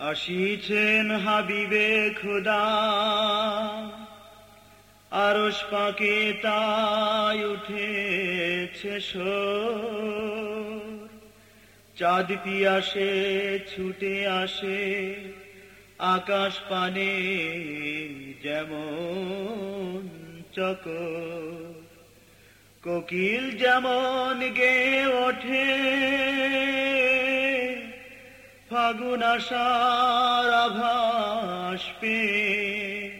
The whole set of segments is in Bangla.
আসিছেন হাবিবে খুদা আরস পাকে তাই উঠেছে। চাঁদ পিয়াসে, ছুটে আসে, আকাশ পানে যেমন চকর কোকিল যেমন গে ওঠে ফাগুন আশার আভাস পেয়ে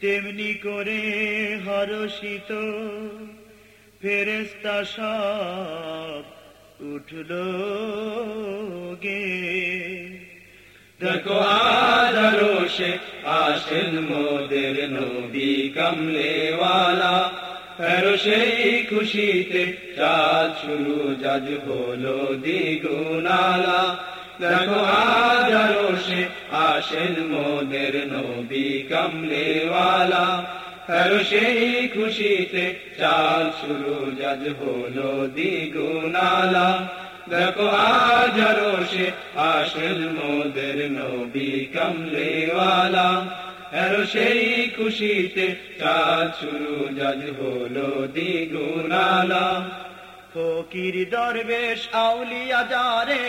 তেমনি করে হরষিত ফেরেস্তা সব উঠল গে। দেখো আজ রোষে আসেন মোদের নবী কমলেওয়ালা। ফেরো সেই খুশিতে চাঁদ শুরু, জাজ হলো দ্বিগুণালা দেখো আজ রোষে আসেন মোদের নবী কমলেওয়ালা ফেরো সেই খুশিতে চাঁদ শুরু জাজ হলো দ্বিগুণালা দেখো আজ রোষে আসেন মোদের নবী কমলেওয়ালা এর সেই খুশিতে চাঁদ শুরু জাজ হলো দ্বিগুণালা ফকির দরবেশ আউলিয়া যারে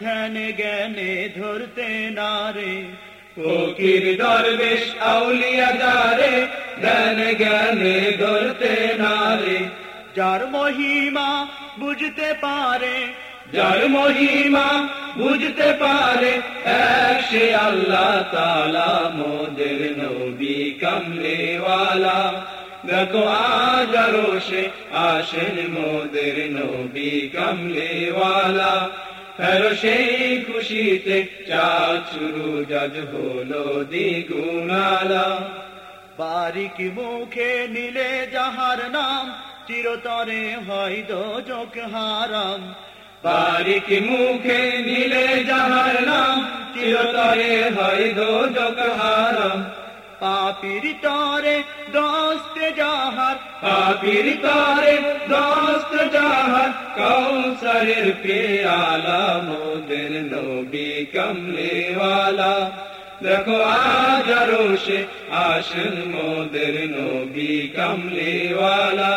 ধ্যান জ্ঞানে ধরতে নারে ফকির দরবেশ আউলিয়া যারে জ্ঞান জ্ঞানে ধরতে নারে যার মহিমা বুঝতে পারে যার মহিমা বুঝতে পারে এক সে আল্লাহ তালা মোদের নবী কমলেওয়ালা। দেখো আজ রোষে আসেন মোদের নবী কমলেওয়ালা। ফেরো সেই খুশিতে চাঁদ শুরু জাজ হলো দ্বিগুণালা বারিক মুখে নিলে যাহার নাম চিরতরে হয় দোজক হারাম। বারিক মুখে নিলে যাহার নাম চিরতরে হয় দোজক হারাম। পাপির তরে দস্তে যাহার পাপির তারে দোস্ত যাহার কৌসরের পেয়ালা, মোদের নবী কমলেওয়ালা। দেখো আজ রোষে আসেন মোদের নবী কমলেওয়ালা।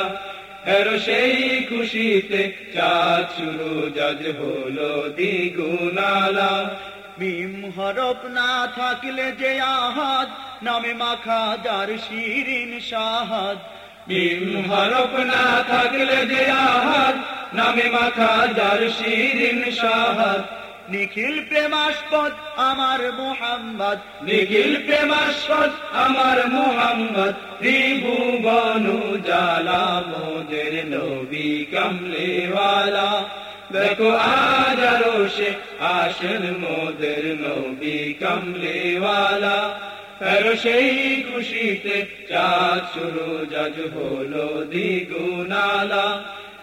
এর সেই খুশিতে চাঁদ শুরু, জাজ হলো দ্বিগুণালা। মিম হরপ না থাকলে যে আহাদ নামে মাখা যার শিরিন সাহাদ। মিম হরফ না থাকলে যে আহার নামে মাখা যার শিরিন সাহার নিখিল প্রেমাস্পদ আমার মোহাম্মদ। নিখিল প্রেমাস্পদ আমার মোহাম্মদ। ত্রিভুবন জালা মোদের নবী কমলেওয়ালা। দেখো আজ রোষে আসেন মোদের নবী কমলেওয়ালা। ফেরো সেই খুশিতে চাঁদ শুরু, জাজ হলো দ্বিগুণালা।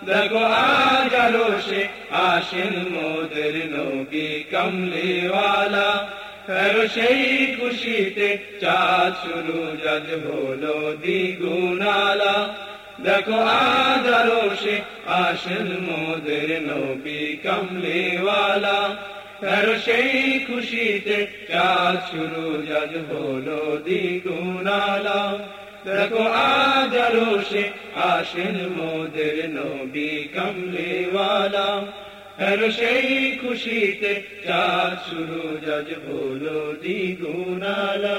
দেখো আজ রোষে আসেন মোদের নবী কমলেওয়ালা। ফেরো সেই খুশিতে চাঁদ শুরু, জাজ হলো দ্বিগুণালা। দেখো আজ রোষে আসেন মোদের নবী কমলেওয়ালা। সেই খুশিতে চাঁদ শুরু জাজ হলো দ্বিগুণালা। দেখো আজ রোষে আসেন মোদের নবী কমলেওয়ালা। সেই খুশিতে চাঁদ শুরু জাজ হলো দ্বিগুণালা।